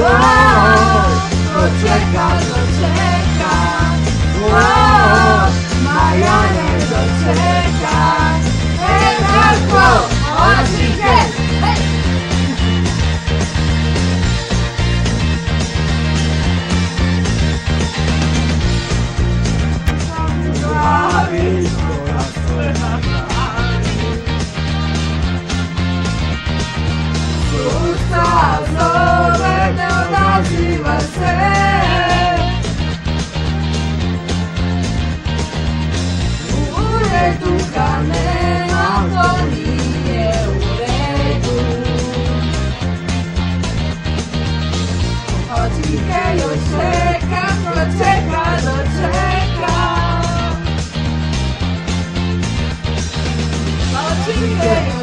Whoa. Thank you.